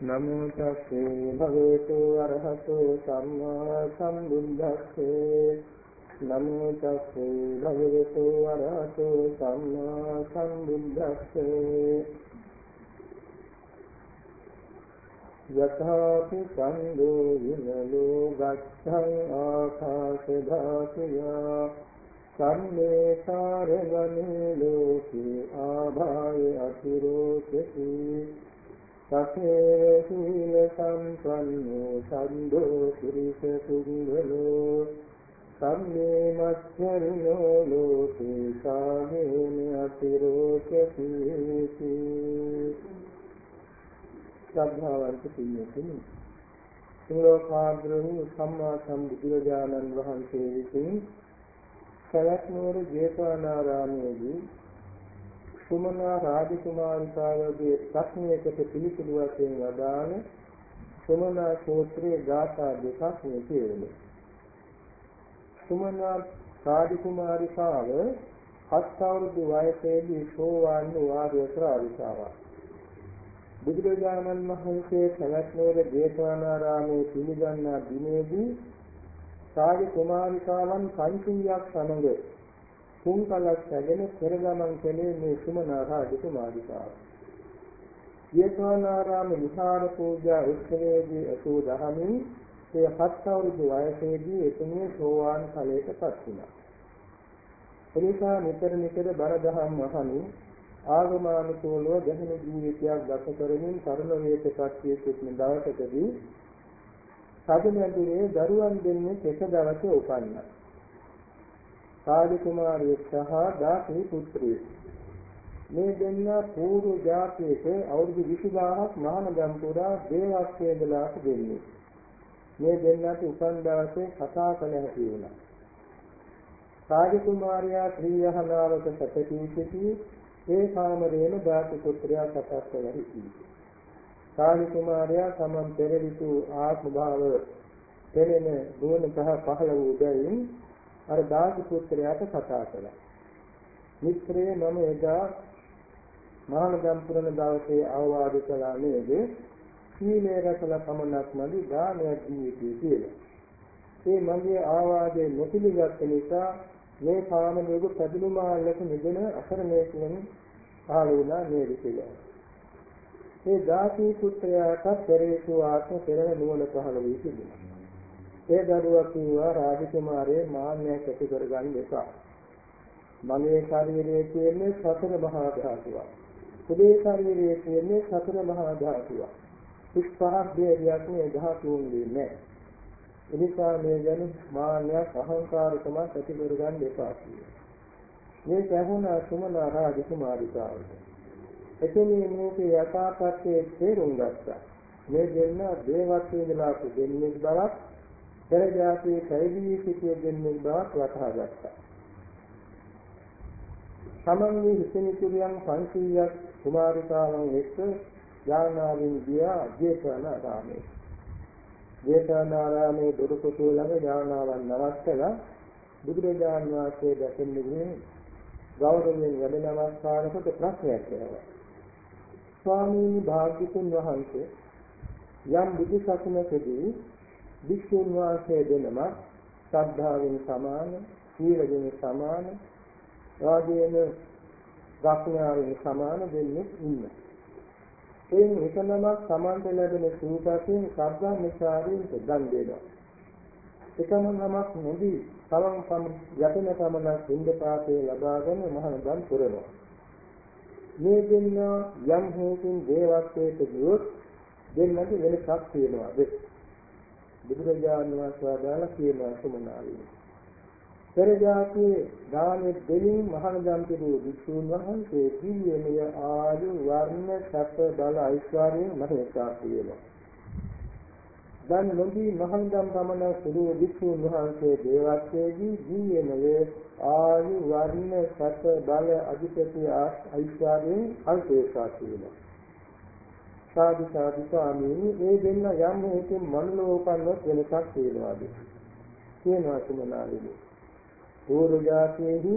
නමෝ තස්සේ භගවතු අරහතෝ සම්මා සම්බුද්දස්සේ. නමෝ තස්සේ භගවතු අරහතෝ සම්මා සම්බුද්දස්සේ. යථාපි සම්දෝ විනලෝ ගච්ඡං ආකාශ ධාතුයා සම්මේ සාරගනේ ලෝකේ ආභාය අතිරෝචති. සකේ සීල සම්පන්නෝ සම්දෝ පුරිස පුංගලෝ සම්මේ මච්චරිනෝ ලෝකේ සාගේන අතිරෝචති ශ්‍රද්ධාවන්ත පින්වතුනි සෝලෝකාග්‍රහු සම්මා සම්බුදුරජාණන් වහන්සේ විසින් සවැත් නුවර ජේතවනාරාමයේදී සුමනා රාජකුමාරිකාවගේ ප්‍රශ්නයකට පිළිතුරු වශයෙන් වදාළ සුමනා සූත්‍රයේ ගාථා දෙකක් මේ කියවෙනවා. සුමනා රාජකුමාරිකාව හත් අවුරුදු වයසේදී සෝවාන් වූ ආර්ය ශ්‍රාවිකාවක්. බුදුරජාණන් වහන්සේ සවැත් නුවර ජේතවනාරාමයේ පිළිගන්නා දිනේදී රාජකුමාරිකාවන් 500ක් සමග තුන්කලක් සැගෙන පෙර ගමන් කළේ මේ සුමනා රාජකුමාරිකාව. යේතවනාරාම විහාර පූජා උත්සවයේදී අසූ දහමින් ඒ හත් අවුරුදු වයසේදී එතුමිය සෝවාන් ඵලයටපත් වුණා. එනිසා නිතර නිතර බණ දහම් අහමින් ආගමානුකූලව ගැහෙන ජීවිතයක් ගත කරමින් තරුණ වේතපත් වී සිටින දවසකදී සාධනයන්ගේ දරුවන් දෙන්නේ එක දවසේ උපන්නා. කාලි කුමාරයෙක් සහ දාසී පුත්‍රයෙක්. මේ දෙන්නා පූර්ව ජාතියේ අවුරුදු 20000ක් මහානගම් පුරා දේවස්වේදලාට දෙන්නේ. මේ දෙන්නාට උපන් දවසේ කතා කළ හැකි වුණා. කාලි කුමාරයා ත්‍රියහනාවක සැපී සිටි ඒ කාමරේම දාසී පුත්‍රයා කතා කළ හිටි. කාලි කුමාරයා සමන් පෙරවිතු ආත්ම භාව පෙරෙන දුවන සහ පහළ වූ බැවින් අර දාස පුත්‍රයාට කතා කළා. මිත්‍රයේ මම එදා මහානගම් පුරන දවසේ අවවාද කළා නේද? සීලය රැකලා පමණක් නැති දානයක් දීවිති කියලා. ඒ මගේ ආවාදයේ නොපිළිගත් නිසා මේ කාමලෝක පැදුණු මාල්ලක නිදන අසරණේකින් පහළ වුණා නේද කියලා. මේ දාසී පුත්‍රයාට පෙරේසු ආත්ම පෙරණ නුවණ පහළ වී තිබුණා. ඒ දරුවා කිව්වා රාජකුමාරේ මාන්නයක් ඇති කරගන්න එපා. මගේ ශරීරයේ තියෙන්නේ සතර මහා ධාතුවක්. පුදේ ශරීරයේ තියෙන්නේ සතර මහා ධාතුවක්. කිස්පහක් දෙයක් මේ ධාතුන්ගේ නැහැ. එනිසා මේ ගැන මාන්නයක් අහංකාරකමක් ඇති කරගන්න එපා කියලා. මේ සහුණා සුමනා රාජකුමාරිකාවට. එතනින් මේකේ යථාර්ථයේ තේරුම් ගත්තා. මේ දෙන්න දේවත්වයේ දලා දෙන්නේ බවක් පෙර જાතියේ පැවිදි සිටිය දෙන්නේ බවක් වටහා ගත්තා. සමන්ගේ හිතනිතුරියන් 500ක් කුමාරිකාවන් එක්ක යානාවින් ගියා ජේතවනාරාමේ. ජේතවනාරාමේ දොරටු ළඟ යානාවන් නවත්තලා බුදුරජාන් වහන්සේ දැකෙන්න ගිහින් ගෞරවයෙන් වැඩ නමස්කාර කොට ප්‍රශ්නයක් කරනවා. ස්වාමීන් වහන්සේ යම් බුදු සසුනකදී වික්ෂුන් වහන්සේ දෙනම ශ්‍රද්ධාවෙන් සමාන, සීලයෙන් සමාන, වාදයෙන් ප්‍රඥාවෙන් සමාන දෙන්නේ ඉන්න. ඒ එකනම සමාන්ත ලැබෙන සූපයෙන් ශ්‍රද්ධා නිසාරින් දන් දෙනවා. එකම නමක් නොදී තමන් සම යතන සමන සින්ද පාතේ ලබාගෙන මහණ දන් පුරනවා. මේ දෙන්න යම් හේතුන් දේවත්වයට ගියොත් දෙන්නට වෙනසක් තියෙනවා. බුදුරජාණන් වහන්සේ වදාළ කියනවා සුමනාවේ. පෙර જાතියේ දානෙ දෙලින් මහානදම් පිළි විසුණු වහන්සේ දිව්‍යමය ආයු වර්ණ සැප බල ඓශ්වර්යයෙන් මහේසා කියනවා. දැන් නොදී මහානදම් පමණ සුළු විසුණු වහන්සේ දේවත්වයේදී දිව්‍යමය ආයු වර්ණ සැප බල අධිපති ඓශ්වර්යයෙන් අල්පේසා කියනවා. සාදු සාදු ස්වාමීනි. මේ දෙන්න යම් හේතුන් මනෝපන්නවත් වෙනසක් තියෙනවාද කියනවා සුමනාලිනි පූර්ව જાතියේහි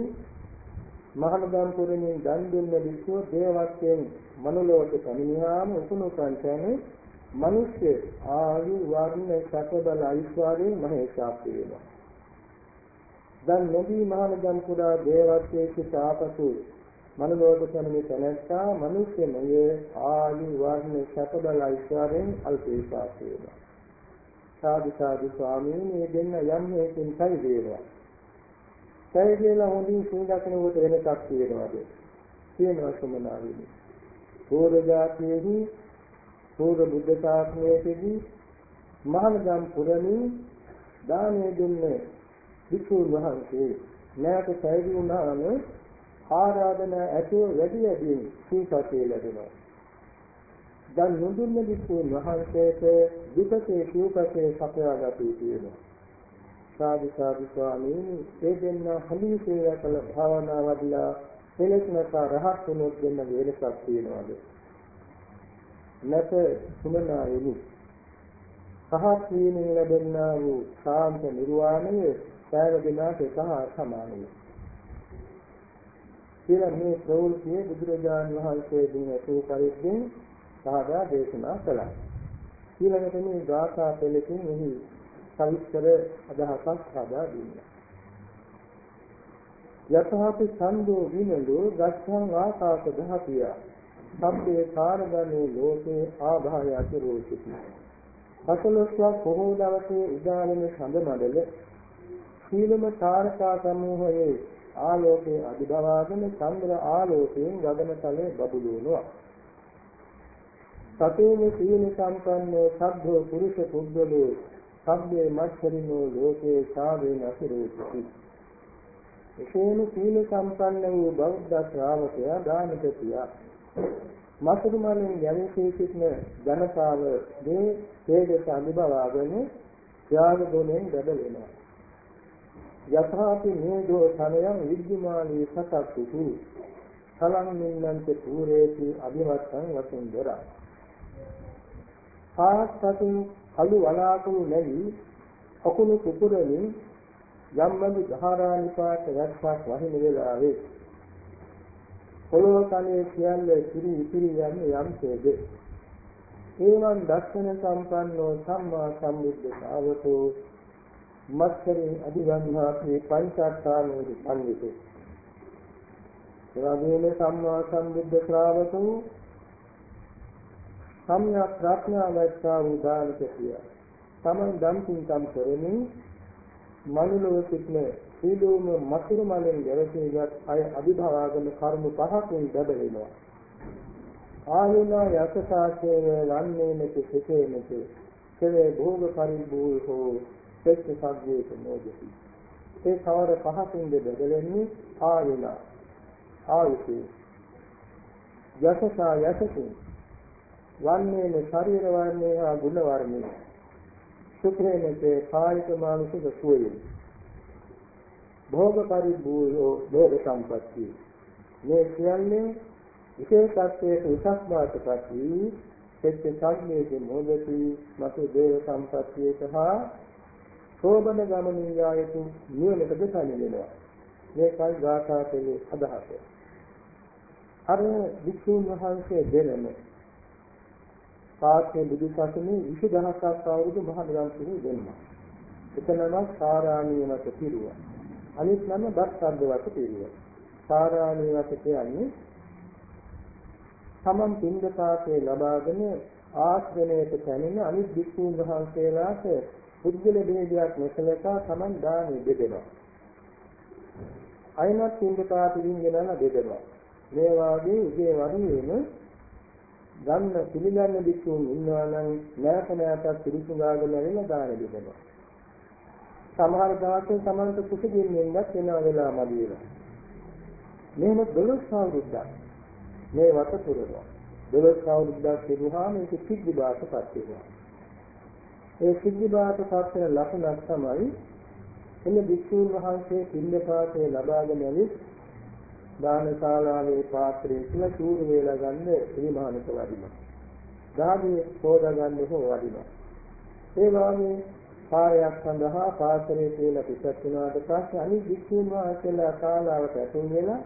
මහනගම් පුරමින් දන් දෙන්න විසෝ දේවත්වයෙන් මනෝලෝක සමිනිහාම උපනුපන්තන මිනිස්ය ආයු වර්ණ සැපබල ඓශ්වර්යයෙන් මහේශාක්‍ය වෙනවා. දැන් නොදී මහානගම් පුරා දේවත්වයේ සිට ආපසු මනෝලෝක සමනේ තැනැත්තා මිනිස්යමය ආයු වර්ණ සැපබල ඓශ්වර්යයෙන් අල්පේශාක්‍ය වෙනවා. සාදු සාදු ස්වාමීන් මේ දෙන්න යම් හේතුන් සයි වේවා. සයි කියලා හොඳින් සූදාකනකොට වෙනසක් තියෙනවාද? තියෙනවා සමනාවෙන්නේ. පූර්ව જાතියෙහි පූර්ව බුද්ධ ශාසනයේදී මහානගම් පුරමින් දානය දුන්නේ විසුණු වහන්සේ නැවත සැරි වුණාම ආරාධනා ඇතුව වැඩි වැඩියෙන් සීපතේ ලැබෙනවා. දැන් නුදුන්න විසුණු වහන්සේට විපතේ සීපතේ සපයාගත යුතුය. සාදු සාදු ස්වාමීනි ඒ දෙන්න හලින් සේවය කළ භාවනා වඩලා එලෙසනක රහත් වුණොත් දෙන්න වෙනසක් තියෙනවද? නැත සුමනායනි සහත් වීමෙන් ලැබෙනා වූ ශාන්ත නිර්වාණය සෑම දිනක සහ සමානයි. කියලා මේ ප්‍රවෘත්තියේ බුදුරජාණන් වහන්සේ දින ඇතුළු පරිද්දෙන් සාදා දේශනා කළා. ඊළඟට මේ ගාථා පෙළකින් එහි සවිස්තර අදහසක් සාදා දුන්නා. යතහපි ඡන්தோ විනලෝ ගච්ඡං ආකාශ දහතිය සම්පේ කාරගනේ ලෝකේ ආභාය අතිරෝචිති පසළොස්වක් බොහෝ දවසේ උදාලන සඳ මඩල සීලම තාරකා සමූහයේ ආලෝකයේ අදිබවාගෙන චන්ද්‍ර ආලෝකයෙන් ගගන තලයේ බබළුනවා සතේන සීල සම්පන්නෝ සබ්බෝ පුරුෂ පුද්ගලෝ සබ්බේ මච්චරිනෝ ලෝකේ සාවේන අතිරෝචිති එසේම සීල සම්පන්න වූ බෞද්ධ ශ්‍රාවකයා දානක පියා මසුරු මලින් යැවී සිටින ජනතාව මේ තේජස අනුභවාගෙන ත්‍යාග ගුණෙන් බබලෙනවා. යථාපි නේදෝ සනයං විද්‍යමානී සතක්තු සලං නින්නන්ත පූරේති අභිවත්තං වසුන්දර. පාස්සතුන් කළු වලාකුළු නැවි අකුණු කුකුරමින් යම්බඳු ධාරානිපාත රැස්සක් වහින වෙලාවේ පොළොව කනේ සියල්ල කිරි ඉතිරි යන්නේ යම්සේද ඒවන් දර්ශන සම්පන්නෝ සම්මා සම්බුද්ධ ශාවකෝ මත්කරේ අධිගන්ධාපේ පංචාත්තානෝදි පඬිතු එවැගේම සම්මා සම්බුද්ධ ශ්‍රාවකෝ සම්‍යක් ප්‍රඥාවත්තා වූ දානක කිය. තමන් දම් පින්කම් කරමින් මනුලොව සිටින සීලෝම මතුරු මලෙන් ගැවසීගත් අය අභිභවාගෙන කර්ම පහකින් බබලෙනවා. ආයුනා යසසාසේන වන්නේ නැති සිතේ නැති කෙලේ භෝග පරිභූ හෝ සෙත් සග්ගේත නෝදති. ඒ කවර පහකින්ද බබලෙන්නේ ආයුනා ආයුෂේ යසසා යසසින්. වන්නේ ශරීර වර්ණය හා ගුණ වර්ණය. සුඛේනසේ කායික මානසික සුවය. භෝග පරිභූයෝ භෝග සම්පත්තිය. මේ කියන්නේ විශේෂත්වයේ උසස් බාටපත් වී සත්‍ය සංඥයේ මොදති මතු දේව සම්පත්තිය සහ සෝබන ගමනියායතු නිවනට දෙසන්නේ වෙනවා මේකයි ගාථා කෙලේ අදහස අර වික්ෂුන් වහන්සේ දෙනම සාක්‍ය බුදු සසුනේ 20000ක් අවුරුදු මහ නිරන්තරව දෙන්නා. එතනම සාරාණීයමත පිරුවා. අනිත් නම බස්සද්දවත පිරුවා. සාරාණීයමත කියන්නේ තමන් පින්දපාතේ ලබාගෙන ආශ්‍රමයට පැමිණ අනිත් භික්ෂුන් වහන්සේලාට පුද්ගල භේදයක් නැසලකා තමන් දානෙ දෙදෙනවා. අයනත් පින්දපාතින් ගෙනලා දෙදෙනවා. මේ වාගේ උදේ වරුවේම ගන්න පිළිගන්න විසුන් ඉන්නවා නම් නැවත නැවතත් පිළිසුඟාගෙන ඇවිල්ලා දාන දෙනවා. සමහර දවස්වල සමහරට කුසගින්නෙන්වත් වෙනවා වෙලා මදි වෙනවා. මෙහෙම 12 අවුරුද්දක් මේ වත පුරනවා. 12 අවුරුද්දක් තිබුණාම ඒක සිද්ධි බාටපත් වෙනවා. ඒ සිද්ධි බාටපත් වෙන ලක්ෂණක් තමයි එන්න විසුන් වහන්සේ පිළිපාතේ ලබාගෙන ඇවිත් දානශාලාවේ පාත්‍රයේ කියලා චූරු වේලා ගන්න පිළිමහනක වදිනවා. ධාගේ සෝදා ගන්න හෝ වදිනවා. ඒ වගේ කාර්යයක් සඳහා පාත්‍රයේ කියලා පිටත් වුණාට පස්සේ අනිත් වික්ෂුන් වහන්සේලා ශාලාවට ඇතුල් වෙලා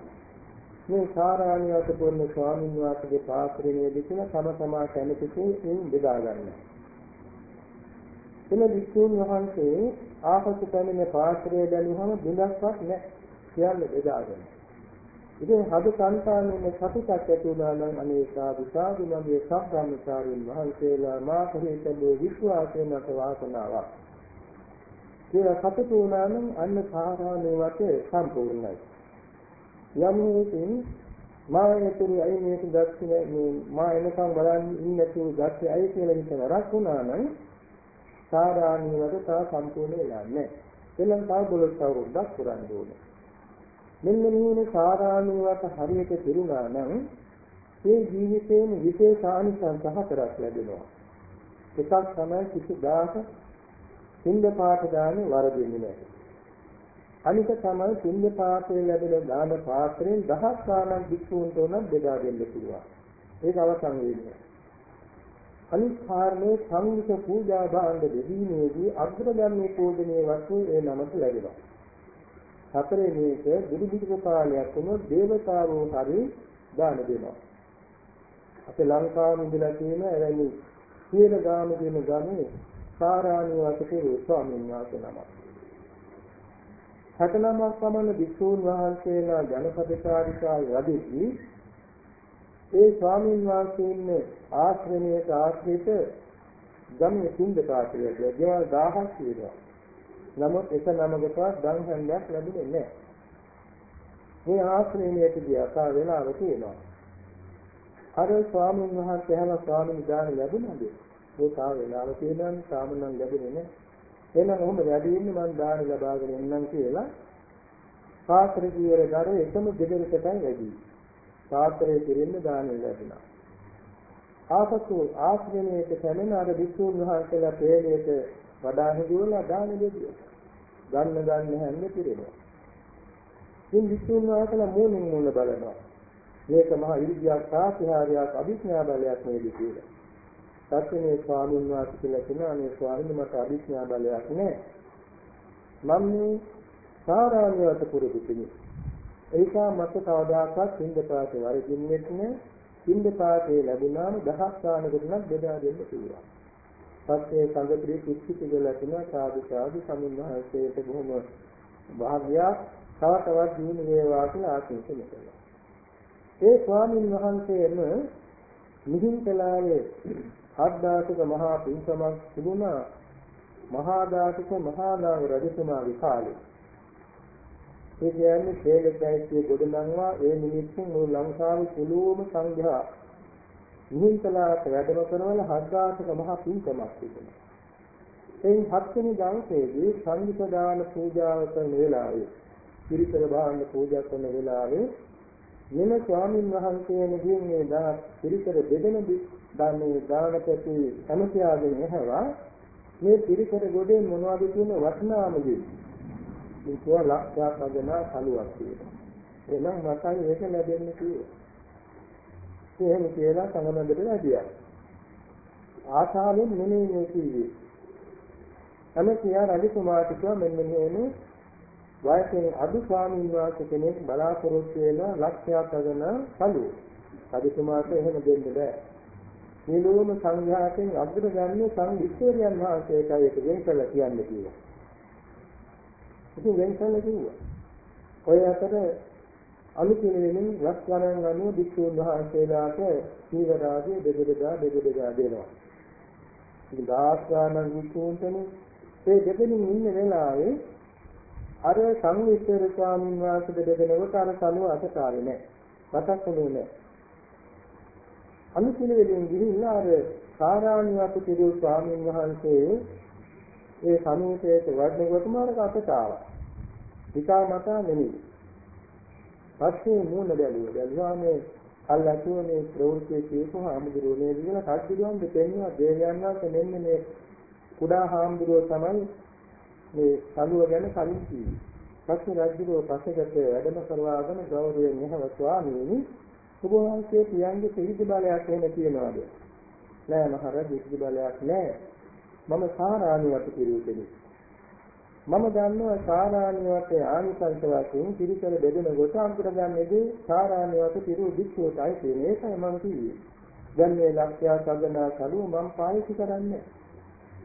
මේ සාරාණියත පුරන ස්වාමීන් වහන්සේගේ පාත්‍රණයේදී කියන තම තමා කැමතිකේ බෙදා ගන්නවා. එන විසුණු වහන්සේ ආපසු පැමිණ පාත්‍රය බැලුවම බිඳක්වත් නැහැ. කියන්නේ බෙදාගෙන. ඉතින් හද සංතානයේ සතුටක් ඇති වුණා නම් අනේ සාදු සාදු මගේ සම්බ්‍රාහ්මචාරීන් වහන්සේලා මා කෙරෙහි තිබූ විශ්වාසයෙන් මට වාසනාවක්. කියලා සතුටු වුණා නම් අන්න සාරාමේ වතේ සම්පූර්ණයි. යම් හේකින් මා එතුරු අයි මේක දැක්කේ මේ මා එනකම් බලන් ඉන්නතු දැක්කේ අයි කියලා හිතන රක් වුණා නම් සාරාමේ වත තා සම්පූර්ණ වෙලා නැහැ. එනම් තා බොලොස් අවුරුද්දක් පුරන්න ඕනේ. මෙන්න මේ සාරාණුවට හරියට පිරුණා නම් මේ ජීවිතේම විශේෂ ආනිසංස හතරක් ලැබෙනවා. එකක් තමයි කිසිදාක සින්ද පාඨ දානේ වරදින්නේ නැහැ. අනික තමයි සින්ද පාඨයේ ලැබෙන දාන පාත්‍රයෙන් දහස් ගාණක් වික්ෂූන්ට උනත් බෙදා දෙන්න පුළුවන්. ඒක අවසන් වෙන්නේ. අනිත් කාරණේ සංඝ පූජා භාණ්ඩ දෙදීමේදී අග්‍රගම්‍ය පූජනීය වස්තු ඒ නමට ලැබෙනවා. හතරේ මේක බුදු පිටක කාලයක් වුණොත් දේවතාවෝ හරි දාන දෙනවා. අපේ ලංකාවේ ඉඳලා තියෙන එවැනි සියල ගාම දෙන ගමේ සාරාණී වාසකේ ස්වාමීන් වහන්සේ නමක්. හතනමක් පමණ භික්ෂූන් වහන්සේලා ජනපදකාරිකා යදිදී ඒ ස්වාමීන් වහන්සේ ඉන්නේ ආශ්‍රමයට ආශ්‍රිත ගමේ සින්ද කාටිය ගෙවල් 1000ක් තියෙනවා. නමුත් එක නමකටවත් ධන් හන්දයක් ලැබුණේ නැහැ. මේ ආශ්‍රමයට ගියා වෙලාව තියෙනවා. අර ස්වාමීන් වහන්සේ හැම ස්වාමීන් දාන ලැබුණාද? ඒ තා වෙලාව තියෙනවානේ තාම නම් ලැබුණේ නැහැ. එහෙනම් ඔහොම වැඩි ඉන්නේ මම දාන ලබාගෙන එන්නම් කියලා පාත්‍ර ජීවර දර එකම දෙදෙනෙකුටයි වැඩි. පාත්‍රයේ කිරින්න දාන ලැබුණා. ආපසු ආශ්‍රමයේ පැමිණ අර විසුණු වහන්සේලා ප්‍රේමයට වඩා හිදුවලා දාන දෙවියෝ. ගන්න ගන්න හැන්නේ පිරෙනවා. ඉතින් විසුණු වහන්සේලා මූණින් මූණ බලනවා. මේක මහා ඉරිදියක් සාතිහාරයක් අභිඥා බලයක් නේද කියලා. සත්‍යනේ ස්වාමීන් වහන්සේ කියලා කියනවා මේ ස්වාමීන් මට අභිඥා බලයක් නැහැ. මම මේ සාරාංශවත පුරුදු කෙනෙක්. ඒක මට කවදාකවත් සින්දපාතේ වරදින්නේ නැහැ. සින්දපාතේ ලැබුණාම දහස් ගානකට නම් බෙදා දෙන්න පුළුවන්. පස්සේ සංගප්‍රිය කිච්චි කියලා කියනවා සාදු සාදු සමින්වහන්සේට බොහොම භාග්‍යයක් තව තවත් දිනු වේවා කියලා ආශිර්වාද කළා. ඒ ස්වාමින් වහන්සේම මිහින්තලාවේ ආද්දාසික මහා පින්සමක් තිබුණා මහා දාසික මහා නාග රජතුමා විකාලේ. ඒ කියන්නේ ශේලදෛත්‍ය ගොඩනංවා ඒ නිමිත්තෙන් මුළු ලංකාවේ පුළුවම සංඝයා නිහිතලාට වැඩම කරවල හත්දාසක මහා පින්කමක් තිබුණා. එයින් හත්වෙනි දවසේදී සංඝපදාන පූජාව කරන වෙලාවේ පිරිසර භාණ්ඩ පූජා කරන වෙලාවේ මෙන්න ස්වාමින් වහන්සේ නගින් මේ දා පිරිසර දෙදෙන දානේ දානපති සමතියාගෙන එහවා මේ පිරිසර ගොඩේ මොනවද කියන වටිනාම දේ. මේක ලක්ෂයක් අගනා කලුවක් තියෙනවා. එහෙනම් මටයි ඒක ලැබෙන්නේ කියලා. එහෙම කියලා සංගමන්දට වැඩියා. ආශාවෙන් නෙමෙයි මේ කිව්වේ. අම කියා රජකුමාරට කිව්වා මෙන්න මේ වයසෙන් අඩු ස්වාමීන් වහන්සේ කෙනෙක් බලාපොරොත්තු වෙන ලක්ෂයක් අගන සලු. රජකුමාරට එහෙම දෙන්න බෑ. නිලෝම සංඝයාතෙන් අග්‍රගන්නේ සංවිස්තරියන් වහන්සේටයි ඒක වෙන් කළ කියන්නේ කියලා. ඉතින් වෙන් කළ කිව්වා. ඔය අතර අනුපිළිවෙලින් වස් ගණන් අනුව භික්ෂුන් වහන්සේලාට සීවරාදී දෙදෙදා දෙදෙදා දෙනවා. ඉතින් දාස් ගණන් භික්ෂුන්ටනේ ඒ දෙදෙනින් ඉන්න වෙලාවේ අර සංවිස්තර ස්වාමීන් වහන්සේ දෙදෙනෙකුට අර සනුව අතකාරේ නැහැ. මතක් වුණේ නැහැ. අනුපිළිවෙලින් ගිහිල්ලා අර සාරාණියතු පිරු ස්වාමීන් වහන්සේ ඒ සමීපයට වඩනකොටම අර අතකාවා. විකා මතා නෙමෙයි. පස්සේ මූණ බැලුවා. බැලුවා මේ අල්ලතුව මේ ප්‍රවෘත්ති කියපු හාමුදුරුවෝ මේ විදිහට කඩිදුවන් දෙන්නවා දේවයන් වහන්සේ මෙන්න මේ කුඩා හාමුදුරුවෝ තමයි මේ සලුව ගැන කලින් කිව්වේ. පස්සේ රජුගේ පසෙකට වැඩම කරවාගෙන ගෞරවයෙන් එහෙම ස්වාමීනි ඔබ වහන්සේ පියන්ගේ පිළිදි බලයක් එහෙම කියනවාද? නෑ මහරජ පිළිදි බලයක් නෑ. මම සාරාණියට පිළිවෙ කෙනෙක්. මම දන්නවා සාරාණියට ආනිසංස වශයෙන් පිළිකර බෙදෙන කොට අන්තර්ගන්නේදී සාරාණියට පිරු වික්ෂෝතයි කියන ඒකයි මම කිව්වේ. දැන් මේ ලක්ෂ්‍ය සගනා කරුව මම පාවිච්චි කරන්නේ.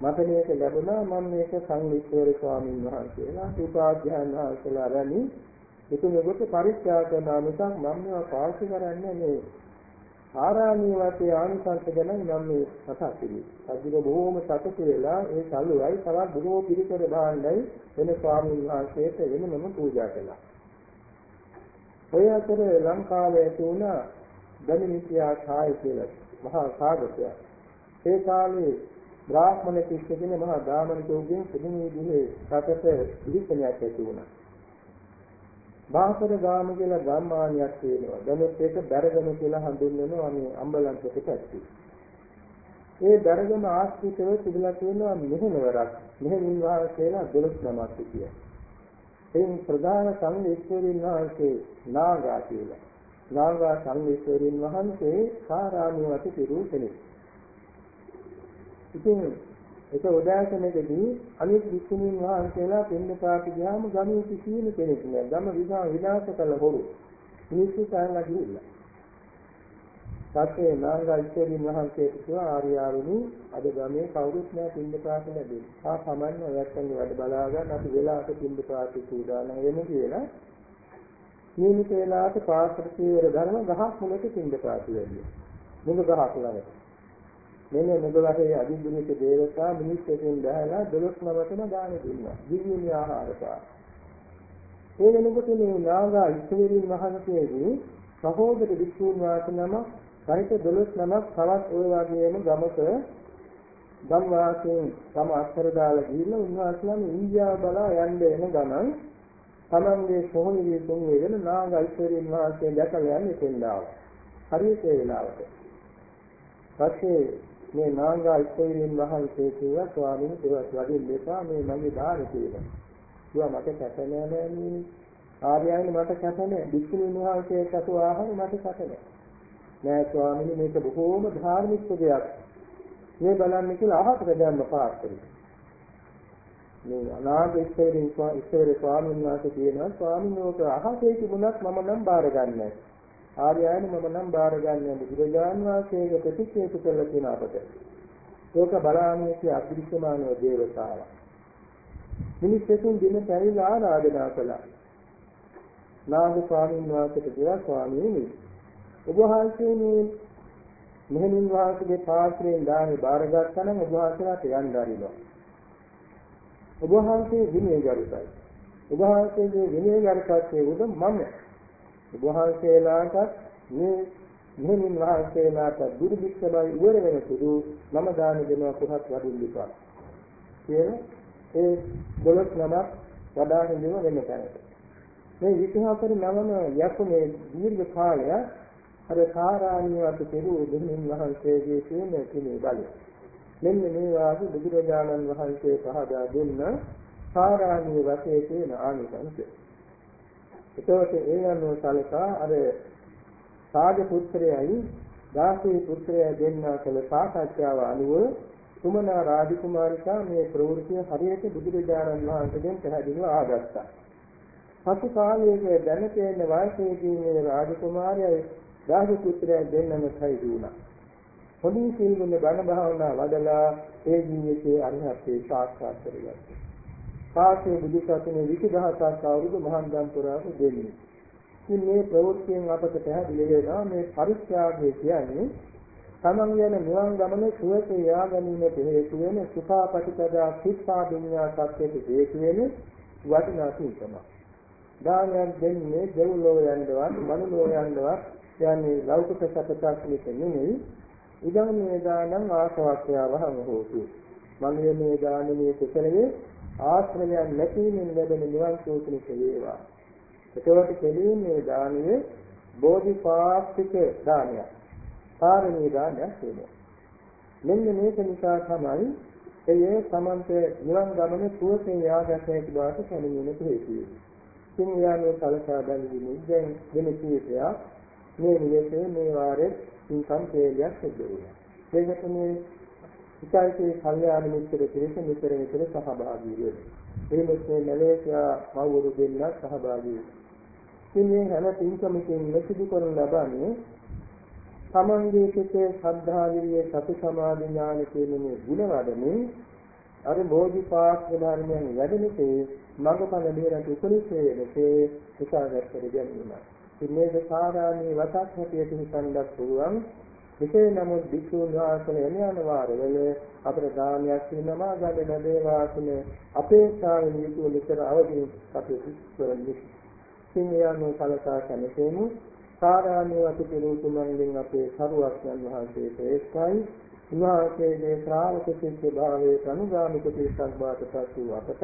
මට මේක ලැබුණා මම මේක සංවිත්තර ස්වාමීන් වහන්සේලා උපාධ්‍යාන වහන්සේලා රැණි එතුමෙකුට පරිත්‍යාග කරන මිසක් මම මේවා පාවිච්චි කරන්නේ නෙවෙයි. ආරාමීය වාසේ ආනිසංස ගැන නම් මේ කතා කෙරේ. අදින බොහෝම සතුටු වෙලා ඒ සල්ුවයි තවත් බොහෝ පිළිකර භාණ්ඩයි වෙන ස්වාමීන් වහන්සේට වෙනම පූජා කළා. ඔය අතර ලංකාවේ තුන දමිනිතියා කාය කියලා මහා සාගතය. ඒ කාලේ බ්‍රාහ්මණ ශිෂ්‍යගෙන මහා ධාමන යෝගයෙන් සිදුවී විදිහේ රටට විහිසනයක් ඇති වුණා. බාසර ගාම කියලා ගම්මානියක් තියෙනවා. දැනුත් ඒක දරගම කියලා හඳුන්වනවා මේ අම්බලන්තේ පැත්තේ. ඒ දරගම ආශ්‍රිතව තිබිලා තියෙනවා මෙහෙණවරක්. මෙහෙණින් වහන්සේලා 12 නමක් සිටියා. එයින් ප්‍රධාන සංඝේශ්වරීන් වහන්සේ නාගා කියලා. නාගා සංඝේශ්වරීන් වහන්සේ සාරාමී වති පිරු කෙනෙක්. ඉතින් ඒක උදාසනකදී අනිත් විසුණුන් වහන්සේලා පින්නපාත ගියාම ගමේ කිසිම කෙනෙක් නෑ. ගම විනා විනාශ කළ හොරු. මිනිස්සු සාරලා ගිහිල්ලා. සත්‍ය නාගයිස්වරින් වහන්සේට කිව්වා ආර්යාවනි අද ගමේ කවුරුත් නෑ පින්නපාත ලැබෙන්නේ. ආ සමන්න ඔයත්ගේ වැඩ බලාගන්න අපි වෙලාවට පින්නපාත සූදානම් වෙමු කියලා. නියමිත වෙලාවට පාත්‍ර කීවර ධර්ම ගහක් මුලට පින්නපාත වැඩියා. මුල ගහක් ළඟට. මෙන්න මෙගලගේ අදිබුනික දේවතා මිනිස් එකෙන් බහැලා 12 නමතම දාන දුන්නා. දිව්‍යමය ආහාර පාන. ඒ වෙනකොට මේ නාගා ඉස්තවරින් මහන්සියගේ සහෝදර වික්ෂුන් වහන්සේ නම පරිත 12 නමක් තවත් ওই වගේම ගමක ගම් වාසීන් තම අක්ෂර දාලා ගිහිල්ලා උන්වහන්සේලාම ඉන්දියාව බලා යන්න එන ගමන් තමන්ගේ සොහොනියේ තුන් වෙන නාගා ඉස්තවරින් වහන්සේ දැකලා යන්නේ තෙන්දාව. හරියට ඒ වෙලාවට. පස්සේ මේ නාගා ඉස්තේරින් වහන්සේ කිව්වා ස්වාමීන් වහන්සේ වදින්න එපා මේ මගේ ධාර කියලා. කිව්වා මට කැප නෑ නෑනේ. ආර්යයන් මට කැප නෑ. වික්ෂුණීන් වහන්සේ කතු ආහාර මට කැප නෑ. නෑ ස්වාමීන් මේක බොහෝම ධාර්මික දෙයක්. මේ බලන්න කියලා අහකට දැම්ම පාස්තරි. මේ අනාග ඉස්තේරින් ඉස්තේරේ ස්වාමීන් වහන්සේ කියනවා ස්වාමීන් වහන්සේ අහසේ තිබුණත් මම නම් බාරගන්නේ නෑ. ආර්යයන් මම නම් බාරගන්නේ බුදුරජාන් වහන්සේගේ ප්‍රතික්ෂේප කළ තියෙන අපට. ඒක බලාමීකී අදෘශ්‍යමානව දේවතාව. මිනිස්සුන් දින පරිලා ආරාධනා කළා. නාග ස්වාමීන් වහන්සේට කියලා ස්වාමීනි ඔබ වහන්සේ මේ මෙහෙණින් වහන්සේගේ පාත්‍රයෙන් දාහේ බාරගත්තා නම් ඔබ වහන්සේලාට යන්න දරිනවා. ඔබ වහන්සේ විනයගරුකයි. ඔබ වහන්සේගේ විනයගරුකත්වයේ උද මම වහන්සේලාට මේ මෙහෙමින් වහන්සේලාට දුර්භික්ෂමයි ඉවර වෙන සුදු නම දාන දෙනවා කොහොත් වදින්නපා කියලා ඒ දොළොස් නමක් වඩාගෙන දෙන වෙන තැනට. මේ 24 නවම යකුනේ දීර්ඝ කාලය අර සාරාණ්‍යවත් කෙරු දෙහිමින් වහන්සේගේ තියෙන කිනේ බලය. මෙන්න මේ වාගේ බුදුරජාණන් වහන්සේ පහදා දුන්න සාරාණ්‍ය වශයෙන් තියෙන ආනිසංසය එතකොට ඒ අනුව සලකා අර සාග පුත්‍රයයි දාසී පුත්‍රයා දෙන්නා කළ සාකච්ඡාව අනුව සුමනා රාජකුමාරිකා මේ ප්‍රවෘත්තිය හරියට බුදුරජාණන් වහන්සේගෙන් පැහැදිලිව ආගත්තා. පසු කාලයක දැන තේන වයසේදී මේ රාජකුමාරයයි දාසී පුත්‍රයා දෙන්නම සයිදු වුණා. පොඩි සීලුනේ බණ භාවනා වඩලා ඒ ජීවිතයේ අරිහත්ත්වේ සාක්ෂාත් කරගත්තා. කාශ්‍යප බුදු සසුනේ 20000ක් අවුරුදු මහන්දම් පුරාට දෙන්නේ. ඉතින් මේ ප්‍රවෘත්තියෙන් අපට පැහැදිලි වෙනවා මේ පරිත්‍යාගය කියන්නේ තමන් යන නිවන් ගමනේ සුවසේ යා ගැනීමට හේතු වෙන සුඛාපටිපදා සිතා විඤ්ඤා සත්‍යයට හේතු වෙන වටිනා සීතම. දානයක් දෙන්නේ දෙව්ලෝ යන්නවත් මනුලෝ යන්නවත් යන්නේ ලෞකික සත්‍යයක් නෙමෙයි. ඉදන් මේ දානං ආසවක්ඛ්‍යාවහම හෝතු. මගේ මේ දානමේ කුසලයේ ආශ්‍රයයන් නැතිවීමෙන් ලැබෙන නිවන් සෝතනික වේවා. එතකොට කෙලීමේ දානයේ බෝධිපාක්ෂික දානයක්. පාරමී දානයක් වෙනවා. මෙන්න මේක නිසා තමයි එයේ සමන්ත නිවන් ගමන සුවසේ යාගැසේ බවට කැණෙන්නට හේතු වෙන්නේ. සිංහයාගේ කලසා බැලීමෙන් දැන් වෙන කීපයක් මේ නිවසේ මේ වාරේ ඉන්කම් තේලියක් සිදු වෙනවා. ඒකට මේ ඉතින් කල්යාණ මිත්‍ර පිරිස නිතර නිතර සහභාගී වෙනවා. ඒ මෙසේ මැලේසියා මව්වරු දෙන්නත් සහභාගී වෙනවා. ඉතින් මේ හැම පින්කමකින් සිදු කරන ලබන්නේ තමන්ගේ සිතේ ශ්‍රද්ධා විරිය සති සමාධි ඥාන කියන මේ ගුණ වඩමින් අර බෝධිපාක්ෂ ධර්මයන් වැඩිමිතේ මඟඵල දෙරට උපනිෂේ වෙනසේ විසාගත කර ගැනීම. ඉතින් මේක සාරාණී වතක් හැටියට හිතන්නත් පුළුවන්. විශේෂ නමුත් විසුණු වාසන යන යන වාරවල අපේ ගාමියක් වෙනවා ගන්න ලැබේවා කියන අපේක්ෂාවෙන් යුතුව විතර අවදි කටයුතු කරන්නේ. සිංහයන්ව කලකා සැලසෙමු සාරාණ්‍ය වතුපිරුතුමන්ගෙන් අපේ සරුවක්යන් වහන්සේ ප්‍රේක්ෂයි උන්වහන්සේගේ ශ්‍රාවක ශිෂ්‍ය භාවයේ අනුගාමික පිරිසක් බවට පත් වූ අපට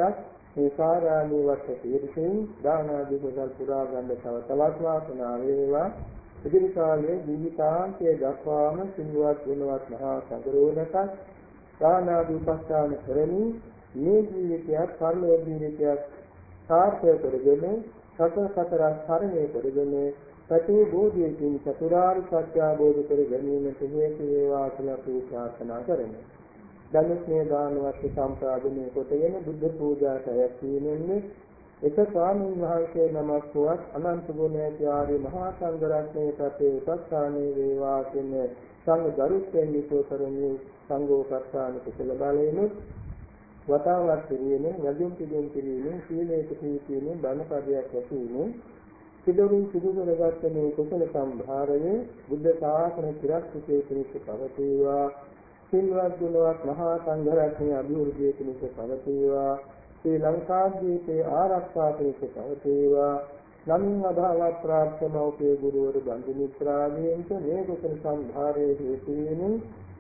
මේ සාරාණ්‍ය වත් පිරිසින් දාන ආදී කුසල් පුරා ගන්න තව තවත් වාසනාව වේවා. ඉදිරි කාලයේ ජීවිතාන්තයේ දක්වාම සිල්වත් ගුණවත් මහා සංඝරෝධක දාන ආදී උපස්ථාන කරමින් මේ ජීවිතයත් පරලෝක ජීවිතයත් සාර්ථක කරගෙන සතර සතර සරණේ කරගෙන සතු බෝධියකින් චතුරාර්ය සත්‍ය අවබෝධ කර ගැනීමට හේතු වේවා කියලා ප්‍රාර්ථනා කරමි. ධනස්නේ දාන වස්තු සම්පාදනය කොටගෙන බුද්ධ පූජාට ඇැස්වීමෙන් එක ස්වාමීන් වහන්සේ නමක් වුවත් අනන්ත ගුණ ඇති ආර්ය මහා සංඝ රත්නයේ ප්‍රතේ උපස්ථානයේ වේවා කියන සංඝ ගරුත්වයෙන් යුතුව කරමු. සංඝෝපස්ථාන කුසල බලයෙන් වතාවක් පිළිවෙලින් යදින් පිළිවෙලින් පිළිවෙලින් සීලේක පිළිවෙලින් බණ පදයක් ඇසීමෙන් සිදුරින් සිදු කරගත් මේ කුසල සම්භාරයේ බුද්ධ ශාසන චිරස්ථිතේ පිණිස පවතිවා. සිල්වත් ගුණවත් මහා සංඝරත්නයේ අභිවෘද්ධිය පිණිස පවතිවා. ශ්‍රී ලංකාද්වීපයේ ආරක්ෂා පිණිස පවතිවා. නමින් අභාවත් ප්‍රාර්ථනාවකේ ගුරුවරු බන්දු මිත්‍රාදීන්ට මේ කුසල සම්භාරයේ හේතු වෙමින්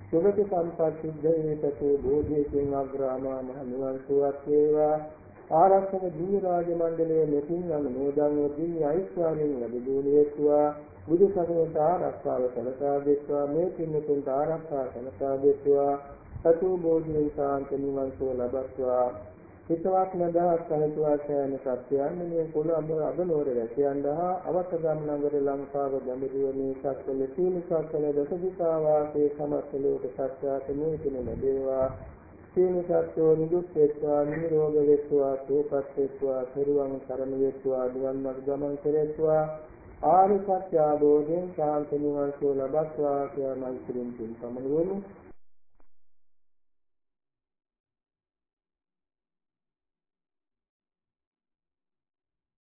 සුගති සම්පත් සිද්ධ වේතකෝ බෝධියකින් අග්‍රාමා මහ නිවන් සුවත් වේවා. ආරක්ෂක දිව්‍ය රාජ මණ්ඩලයේ මෙතින් අනුමෝදන් වී ආයුෂ්මානින් ලැබුණේත්වා බුදු සසුනට ආරක්ෂාව සැලසා දෙත්වා. මේ පින්නතුන්ට ආරක්ෂා සැලසා දෙත්වා. සතු බෝධියෙන් සාන්ත නිවන් සුව ලබත්වා. හිතවත් නදහස් සහිතවා සෑම සත්‍යයන් මේ කුල අඹ අගනෝර රැකියන්දහා අවසගම් නගර ලංකාව ගම්බිදුව මේ සත්වල සීල සත්වල දසදිසා වාසයේ සමස්ත ලෝක සත්‍යාත මේ පින ලැබේවා. සීල සත්‍යෝ නිදුක් වේත්වා නිරෝග වේත්වා සෝපත් වේත්වා පෙරවන් සරණ වේත්වා නිවන් මාර්ග ගමන් කෙරේත්වා ආරි සත්‍ය ආબોධයෙන් ශාන්ති නිවන් සුව ලබත්වා කියලා මෛත්‍රියෙන් පින් සමනුවමු